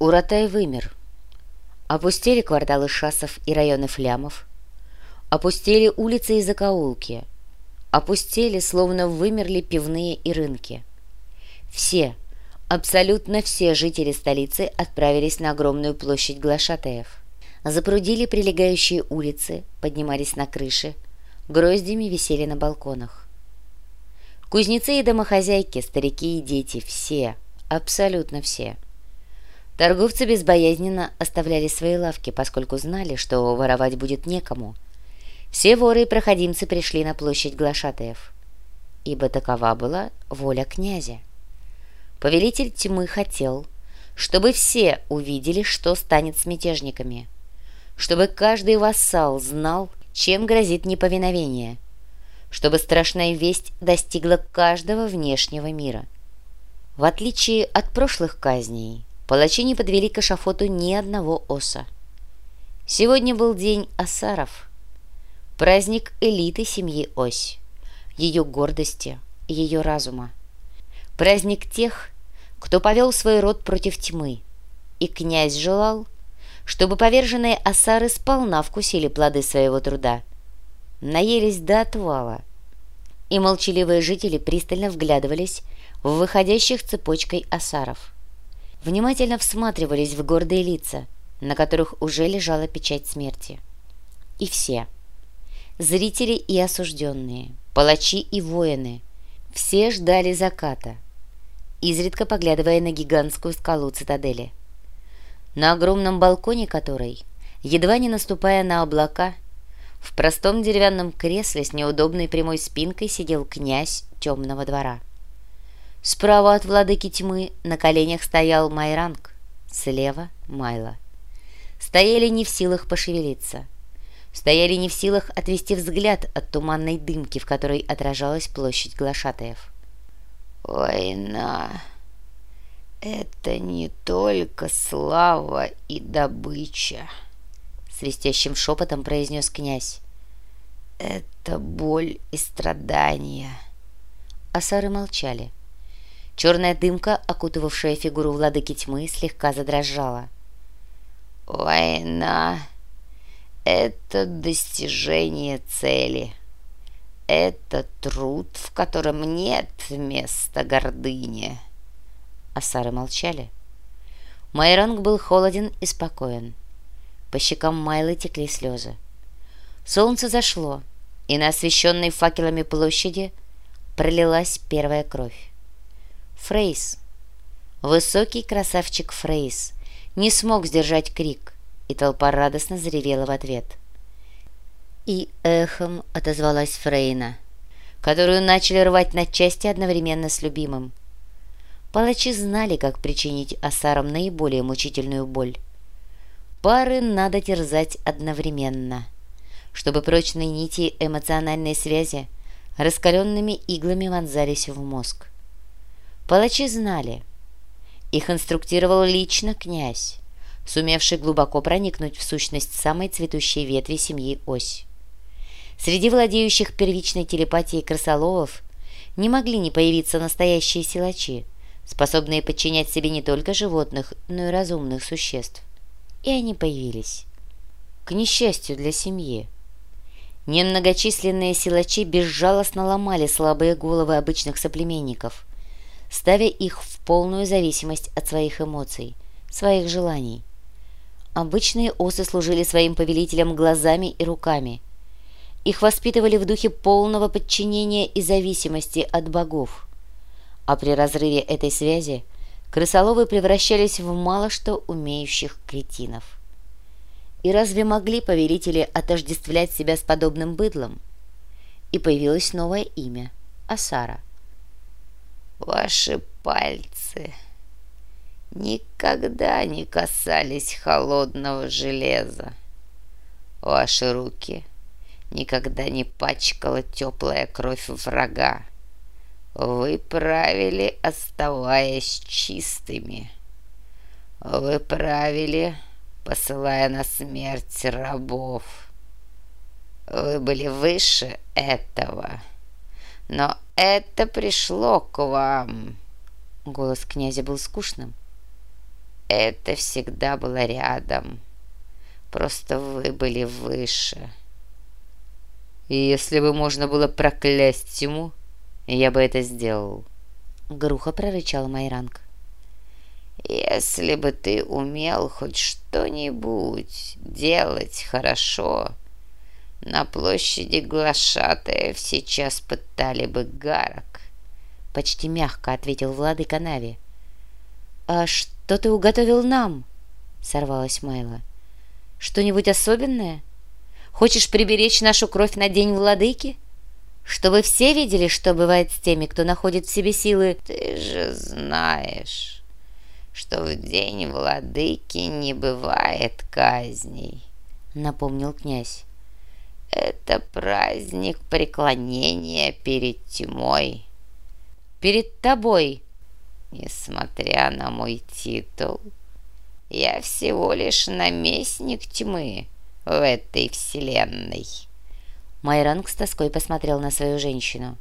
Уратай вымер. Опустили кварталы шасов и районы флямов. Опустили улицы и закоулки. Опустили, словно вымерли пивные и рынки. Все, абсолютно все жители столицы отправились на огромную площадь Глашатаев. Запрудили прилегающие улицы, поднимались на крыши, гроздями висели на балконах. Кузнецы и домохозяйки, старики и дети, все, абсолютно все – Торговцы безбоязненно оставляли свои лавки, поскольку знали, что воровать будет некому. Все воры и проходимцы пришли на площадь Глашатаев, ибо такова была воля князя. Повелитель тьмы хотел, чтобы все увидели, что станет с мятежниками, чтобы каждый вассал знал, чем грозит неповиновение, чтобы страшная весть достигла каждого внешнего мира. В отличие от прошлых казней, Палачи не подвели к эшафоту ни одного оса. Сегодня был день Асаров, праздник элиты семьи Ось, ее гордости, ее разума. Праздник тех, кто повел свой род против тьмы, и князь желал, чтобы поверженные Асары сполна вкусили плоды своего труда, наелись до отвала, и молчаливые жители пристально вглядывались в выходящих цепочкой Асаров – внимательно всматривались в гордые лица, на которых уже лежала печать смерти. И все – зрители и осужденные, палачи и воины – все ждали заката, изредка поглядывая на гигантскую скалу цитадели, на огромном балконе которой, едва не наступая на облака, в простом деревянном кресле с неудобной прямой спинкой сидел князь темного двора – Справа от владыки тьмы на коленях стоял Майранг, слева — Майла. Стояли не в силах пошевелиться. Стояли не в силах отвести взгляд от туманной дымки, в которой отражалась площадь глашатаев. «Война — это не только слава и добыча», — свистящим шепотом произнес князь. «Это боль и страдания». Асары молчали. — Черная дымка, окутывавшая фигуру владыки тьмы, слегка задрожала. «Война — это достижение цели. Это труд, в котором нет места гордыни». Асары молчали. Майранг был холоден и спокоен. По щекам Майлы текли слезы. Солнце зашло, и на освещенной факелами площади пролилась первая кровь. Фрейс. Высокий красавчик Фрейс не смог сдержать крик, и толпа радостно заревела в ответ. И эхом отозвалась Фрейна, которую начали рвать на части одновременно с любимым. Палачи знали, как причинить осарам наиболее мучительную боль. Пары надо терзать одновременно, чтобы прочные нити эмоциональной связи раскаленными иглами вонзались в мозг. Палачи знали. Их инструктировал лично князь, сумевший глубоко проникнуть в сущность самой цветущей ветви семьи Ось. Среди владеющих первичной телепатией крысоловов не могли не появиться настоящие силачи, способные подчинять себе не только животных, но и разумных существ. И они появились. К несчастью для семьи. Немногочисленные силачи безжалостно ломали слабые головы обычных соплеменников – ставя их в полную зависимость от своих эмоций, своих желаний. Обычные осы служили своим повелителям глазами и руками. Их воспитывали в духе полного подчинения и зависимости от богов. А при разрыве этой связи крысоловы превращались в мало что умеющих кретинов. И разве могли повелители отождествлять себя с подобным быдлом? И появилось новое имя – Асара – Ваши пальцы никогда не касались холодного железа. Ваши руки никогда не пачкала теплая кровь врага. Вы правили, оставаясь чистыми. Вы правили, посылая на смерть рабов. Вы были выше этого но это пришло к вам». Голос князя был скучным. это всегда было рядом. Просто вы были выше. И если бы можно было проклясть тьму, я бы это сделал. Грухо прорычал Майранг. Если бы ты умел хоть что-нибудь делать хорошо, на площади Глашатаев сейчас пытали бы гарок. Почти мягко ответил владыка Нави. «А что ты уготовил нам?» Сорвалась Майла. «Что-нибудь особенное? Хочешь приберечь нашу кровь на день владыки?» Чтобы все видели, что бывает с теми, кто находит в себе силы. Ты же знаешь, что в день владыки не бывает казней, напомнил князь. Это праздник преклонения перед тьмой. Перед тобой. Несмотря на мой титул, я всего лишь наместник тьмы в этой вселенной. Майранг с тоской посмотрел на свою женщину.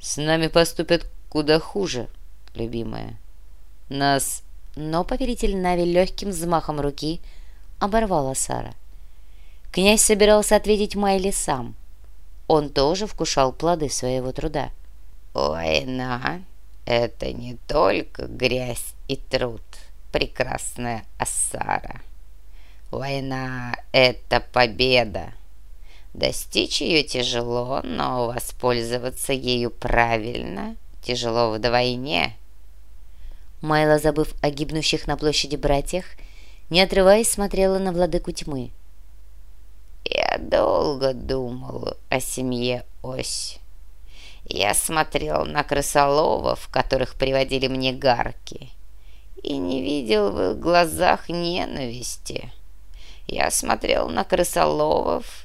«С нами поступят куда хуже, любимая. Нас...» Но повелитель Нави легким взмахом руки оборвала Сара. Князь собирался ответить Майли сам. Он тоже вкушал плоды своего труда. «Война — это не только грязь и труд, прекрасная Асара. Война — это победа, Достичь ее тяжело, но воспользоваться ею правильно тяжело вдвойне. Майла, забыв о гибнущих на площади братьях, не отрываясь, смотрела на владыку тьмы. Долго думал о семье Ось. Я смотрел на крысоловов, которых приводили мне гарки, и не видел в их глазах ненависти. Я смотрел на крысоловов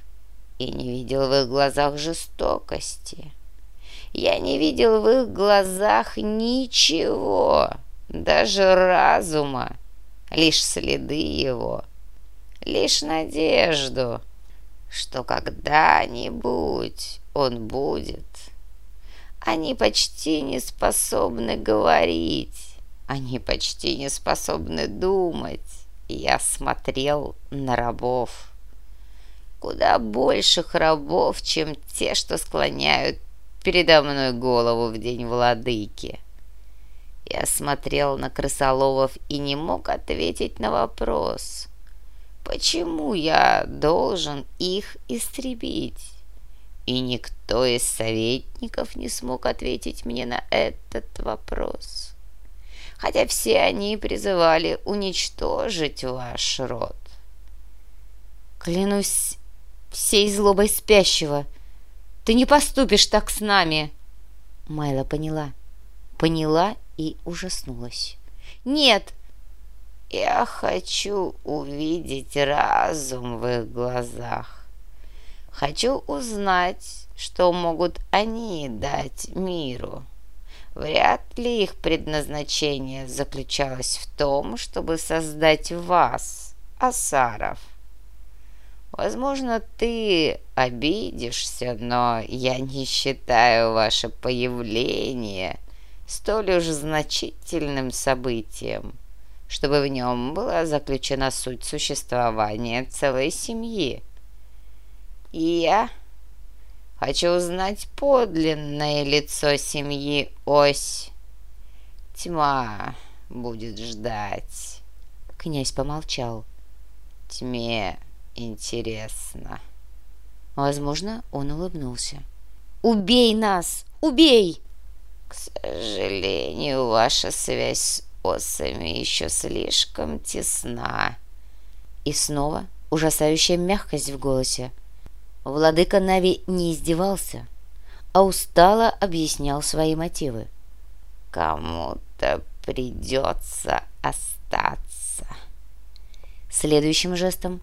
и не видел в их глазах жестокости. Я не видел в их глазах ничего, даже разума, лишь следы его, лишь надежду, что когда-нибудь он будет. Они почти не способны говорить, они почти не способны думать. Я смотрел на рабов куда больших рабов, чем те, что склоняют передо мной голову в день владыки. Я смотрел на крысоловов и не мог ответить на вопрос, почему я должен их истребить. И никто из советников не смог ответить мне на этот вопрос. Хотя все они призывали уничтожить ваш род. Клянусь всей злобой спящего. Ты не поступишь так с нами!» Майла поняла. Поняла и ужаснулась. «Нет!» «Я хочу увидеть разум в их глазах. Хочу узнать, что могут они дать миру. Вряд ли их предназначение заключалось в том, чтобы создать вас, Асаров». Возможно, ты обидишься, но я не считаю ваше появление столь уж значительным событием, чтобы в нем была заключена суть существования целой семьи. И я хочу узнать подлинное лицо семьи Ось. Тьма будет ждать. Князь помолчал. Тьме Интересно. Возможно, он улыбнулся. «Убей нас! Убей!» «К сожалению, ваша связь осами еще слишком тесна». И снова ужасающая мягкость в голосе. Владыка Нави не издевался, а устало объяснял свои мотивы. «Кому-то придется остаться». Следующим жестом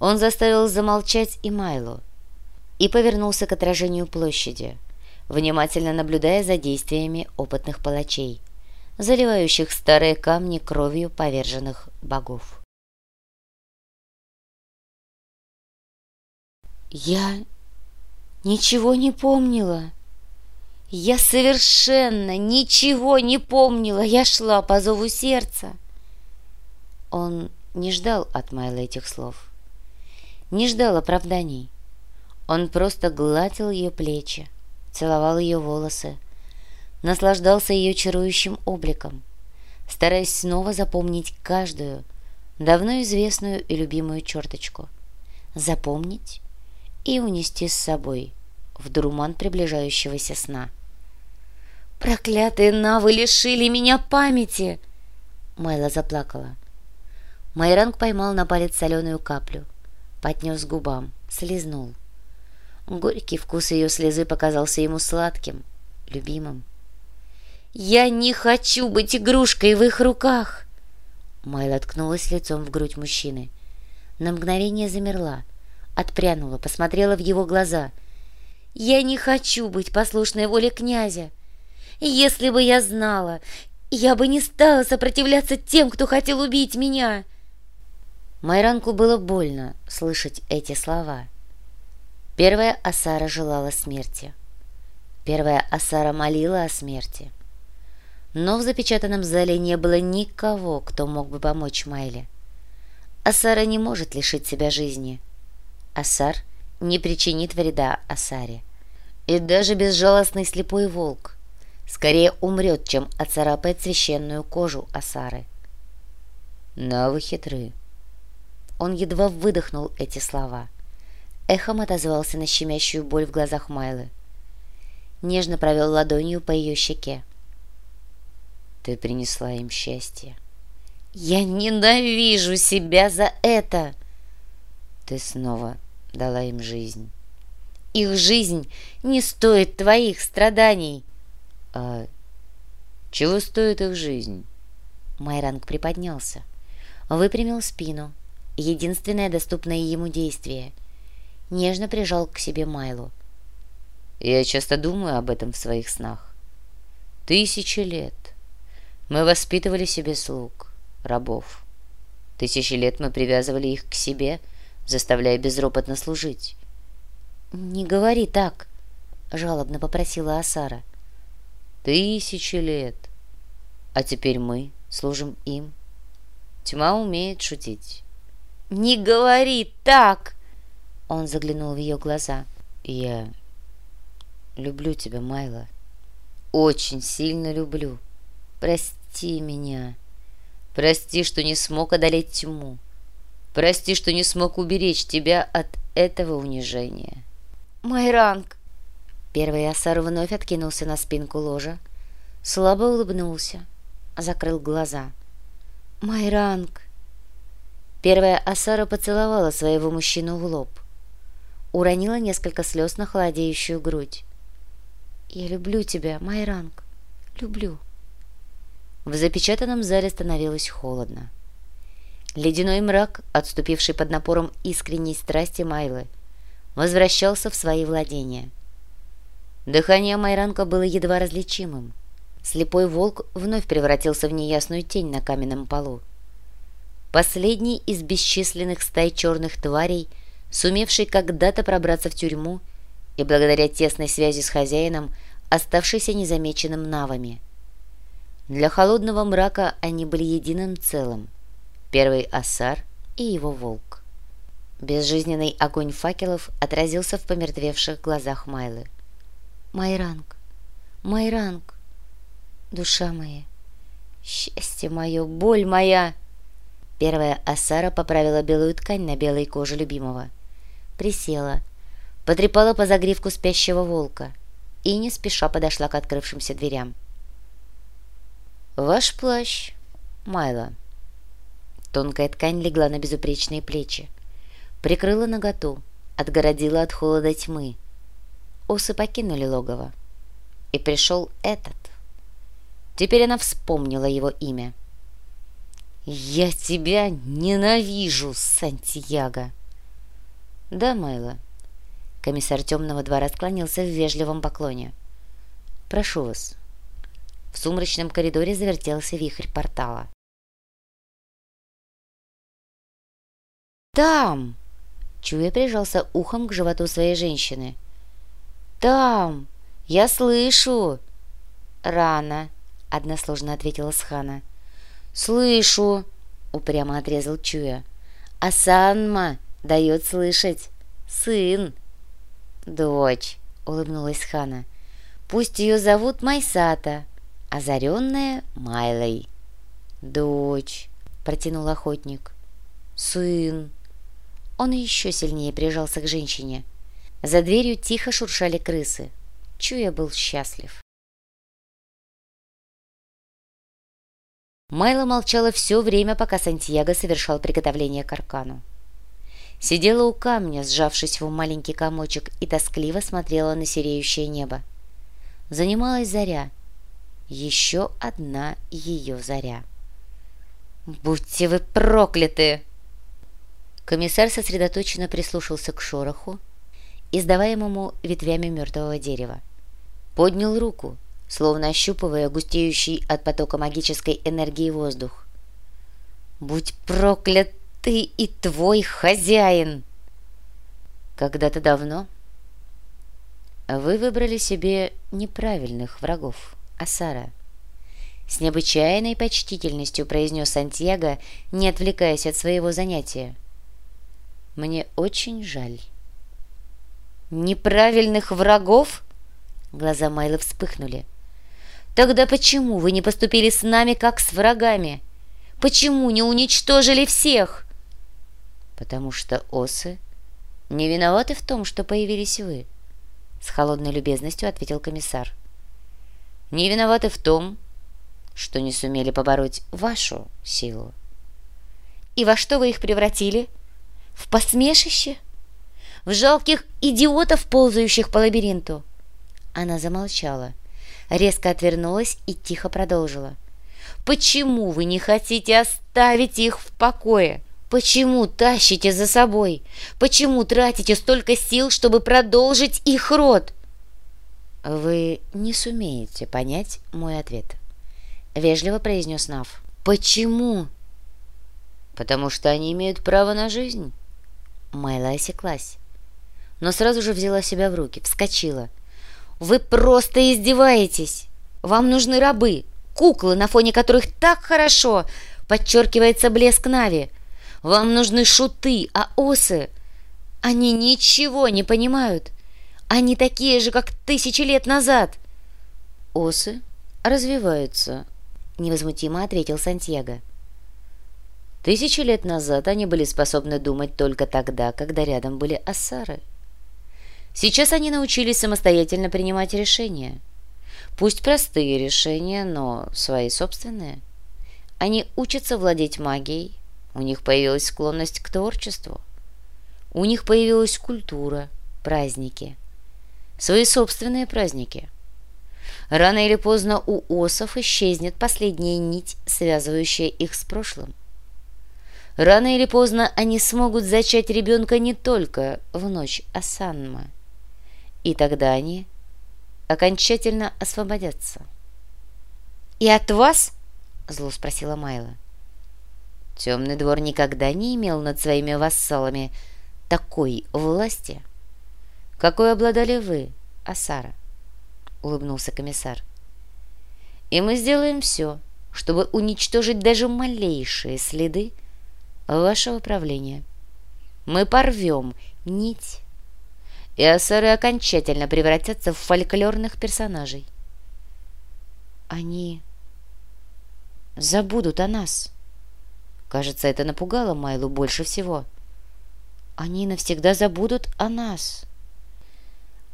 он заставил замолчать и Майло и повернулся к отражению площади, внимательно наблюдая за действиями опытных палачей, заливающих старые камни кровью поверженных богов. «Я ничего не помнила. Я совершенно ничего не помнила. Я шла по зову сердца. Он не ждал от Майла этих слов. Не ждал оправданий. Он просто гладил ее плечи, целовал ее волосы, наслаждался ее чарующим обликом, стараясь снова запомнить каждую, давно известную и любимую черточку. Запомнить и унести с собой в дурман приближающегося сна. «Проклятые навы лишили меня памяти!» Майла заплакала. Майранг поймал на палец соленую каплю, поднес к губам, слезнул. Горький вкус ее слезы показался ему сладким, любимым. «Я не хочу быть игрушкой в их руках!» Майла ткнулась лицом в грудь мужчины. На мгновение замерла, отпрянула, посмотрела в его глаза. «Я не хочу быть послушной воле князя! Если бы я знала, я бы не стала сопротивляться тем, кто хотел убить меня!» Майранку было больно слышать эти слова. Первая Асара желала смерти. Первая Асара молила о смерти. Но в запечатанном зале не было никого, кто мог бы помочь Майле. Асара не может лишить себя жизни. Асар не причинит вреда Асаре. И даже безжалостный слепой волк скорее умрет, чем оцарапает священную кожу Асары. «Навы хитры», он едва выдохнул эти слова. Эхом отозвался на щемящую боль в глазах Майлы. Нежно провел ладонью по ее щеке. «Ты принесла им счастье». «Я ненавижу себя за это!» «Ты снова дала им жизнь». «Их жизнь не стоит твоих страданий!» «А чего стоит их жизнь?» Майранг приподнялся, выпрямил спину, единственное доступное ему действие. Нежно прижал к себе Майлу. Я часто думаю об этом в своих снах. Тысячи лет мы воспитывали себе слуг, рабов. Тысячи лет мы привязывали их к себе, заставляя безропотно служить. «Не говори так», — жалобно попросила Асара. «Тысячи лет. А теперь мы служим им. Тьма умеет шутить. «Не говори так!» Он заглянул в ее глаза. «Я люблю тебя, Майла. Очень сильно люблю. Прости меня. Прости, что не смог одолеть тьму. Прости, что не смог уберечь тебя от этого унижения». «Майранг!» Первый Асар вновь откинулся на спинку ложа, слабо улыбнулся, закрыл глаза. «Майранг!» Первая Асара поцеловала своего мужчину в лоб. Уронила несколько слез на холодеющую грудь. «Я люблю тебя, Майранг. Люблю». В запечатанном зале становилось холодно. Ледяной мрак, отступивший под напором искренней страсти Майлы, возвращался в свои владения. Дыхание Майранка было едва различимым. Слепой волк вновь превратился в неясную тень на каменном полу последний из бесчисленных стай черных тварей, сумевший когда-то пробраться в тюрьму и благодаря тесной связи с хозяином, оставшийся незамеченным навами. Для холодного мрака они были единым целым. Первый осар и его волк. Безжизненный огонь факелов отразился в помертвевших глазах Майлы. «Майранг! Майранг! Душа моя! Счастье мое! Боль моя!» Первая Асара поправила белую ткань на белой коже любимого. Присела, потрепала по загривку спящего волка и не спеша подошла к открывшимся дверям. «Ваш плащ, Майла». Тонкая ткань легла на безупречные плечи, прикрыла наготу, отгородила от холода тьмы. Осы покинули логово. И пришел этот. Теперь она вспомнила его имя — «Я тебя ненавижу, Сантьяго!» «Да, Майла». Комиссар темного двора склонился в вежливом поклоне. «Прошу вас». В сумрачном коридоре завертелся вихрь портала. «Там!» Чуя прижался ухом к животу своей женщины. «Там! Я слышу!» «Рано!» — односложно ответила Схана. «Слышу!» упрямо отрезал Чуя. «А Санма дает слышать. Сын!» «Дочь!» — улыбнулась Хана. «Пусть ее зовут Майсата, озаренная Майлой». «Дочь!» — протянул охотник. «Сын!» Он еще сильнее прижался к женщине. За дверью тихо шуршали крысы. Чуя был счастлив. Майла молчала все время, пока Сантьяго совершал приготовление к аркану. Сидела у камня, сжавшись в маленький комочек, и тоскливо смотрела на сереющее небо. Занималась заря. Еще одна ее заря. «Будьте вы прокляты!» Комиссар сосредоточенно прислушался к шороху, издаваемому ветвями мертвого дерева. Поднял руку, словно ощупывая густеющий от потока магической энергии воздух. «Будь проклят ты и твой хозяин!» Когда-то давно вы выбрали себе неправильных врагов, Асара. С необычайной почтительностью произнес Сантьяго, не отвлекаясь от своего занятия. Мне очень жаль. Неправильных врагов? Глаза Майлы вспыхнули. Тогда почему вы не поступили с нами, как с врагами? Почему не уничтожили всех? Потому что осы не виноваты в том, что появились вы, с холодной любезностью ответил комиссар. Не виноваты в том, что не сумели побороть вашу силу. И во что вы их превратили? В посмешище? В жалких идиотов, ползающих по лабиринту? Она замолчала, резко отвернулась и тихо продолжила. Почему вы не хотите оставить их в покое? Почему тащите за собой? Почему тратите столько сил, чтобы продолжить их род? Вы не сумеете понять мой ответ. — вежливо произнес Нав. «Почему?» «Потому что они имеют право на жизнь». Майла осеклась, но сразу же взяла себя в руки, вскочила. «Вы просто издеваетесь! Вам нужны рабы, куклы, на фоне которых так хорошо подчеркивается блеск Нави. Вам нужны шуты, а осы... Они ничего не понимают. Они такие же, как тысячи лет назад». «Осы развиваются — невозмутимо ответил Сантьяго. Тысячи лет назад они были способны думать только тогда, когда рядом были ассары. Сейчас они научились самостоятельно принимать решения. Пусть простые решения, но свои собственные. Они учатся владеть магией, у них появилась склонность к творчеству. У них появилась культура, праздники. Свои собственные праздники. Рано или поздно у осов исчезнет последняя нить, связывающая их с прошлым. Рано или поздно они смогут зачать ребенка не только в ночь Асанма. И тогда они окончательно освободятся. «И от вас?» — зло спросила Майла. Темный двор никогда не имел над своими вассалами такой власти, какой обладали вы, Асара улыбнулся комиссар. «И мы сделаем все, чтобы уничтожить даже малейшие следы вашего правления. Мы порвем нить, и асары окончательно превратятся в фольклорных персонажей. Они забудут о нас. Кажется, это напугало Майлу больше всего. Они навсегда забудут о нас».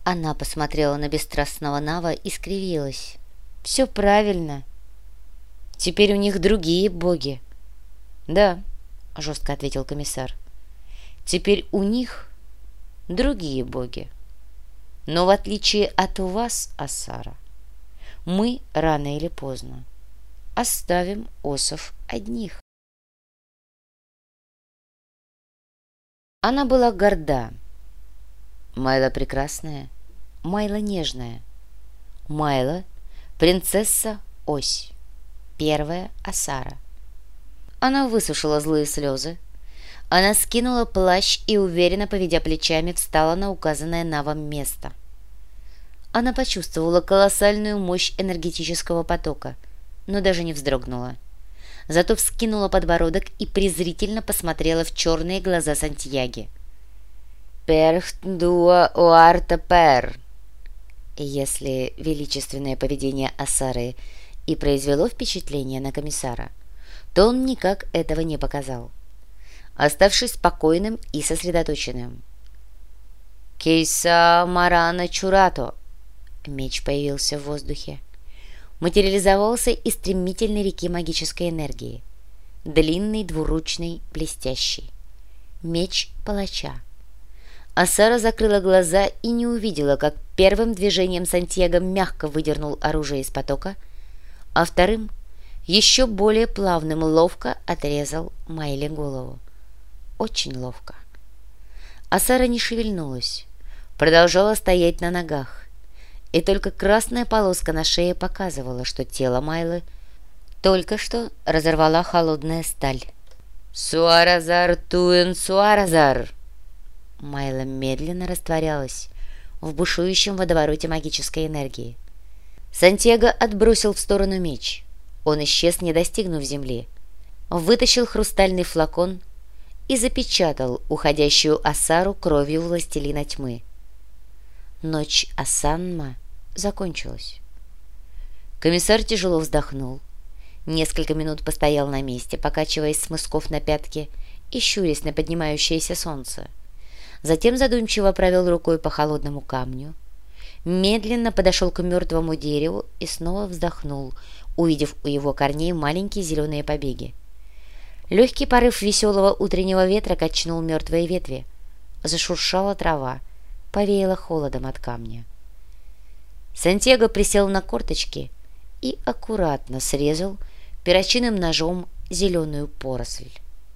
Она посмотрела на бесстрастного Нава и скривилась. «Все правильно. Теперь у них другие боги». «Да», — жестко ответил комиссар. «Теперь у них другие боги. Но в отличие от вас, Асара, мы рано или поздно оставим осов одних». Она была горда. Майла прекрасная — Майла нежная. Майла — принцесса Ось. Первая Асара. Она высушила злые слезы. Она скинула плащ и, уверенно поведя плечами, встала на указанное Навом место. Она почувствовала колоссальную мощь энергетического потока, но даже не вздрогнула. зато вскинула подбородок и презрительно посмотрела в черные глаза Сантьяги. «Перхт дуа уарта пер», если величественное поведение Асары и произвело впечатление на комиссара, то он никак этого не показал, оставшись спокойным и сосредоточенным. «Кейса Марана Чурато!» Меч появился в воздухе. Материализовался из стремительной реки магической энергии. Длинный, двуручный, блестящий. Меч палача. А Сара закрыла глаза и не увидела, как первым движением Сантьяго мягко выдернул оружие из потока, а вторым, еще более плавным, ловко отрезал Майли голову. Очень ловко. А Сара не шевельнулась, продолжала стоять на ногах, и только красная полоска на шее показывала, что тело Майлы только что разорвала холодная сталь. «Суаразар туэн суаразар!» Майла медленно растворялась в бушующем водовороте магической энергии. Сантьяго отбросил в сторону меч. Он исчез, не достигнув земли. Вытащил хрустальный флакон и запечатал уходящую Асару кровью властелина тьмы. Ночь Асанма закончилась. Комиссар тяжело вздохнул. Несколько минут постоял на месте, покачиваясь с мысков на пятки и щурясь на поднимающееся солнце затем задумчиво провел рукой по холодному камню, медленно подошел к мертвому дереву и снова вздохнул, увидев у его корней маленькие зеленые побеги. Легкий порыв веселого утреннего ветра качнул мертвые ветви. Зашуршала трава, повеяло холодом от камня. Сантьяго присел на корточки и аккуратно срезал перочинным ножом зеленую поросль.